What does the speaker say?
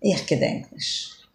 erkedenkers.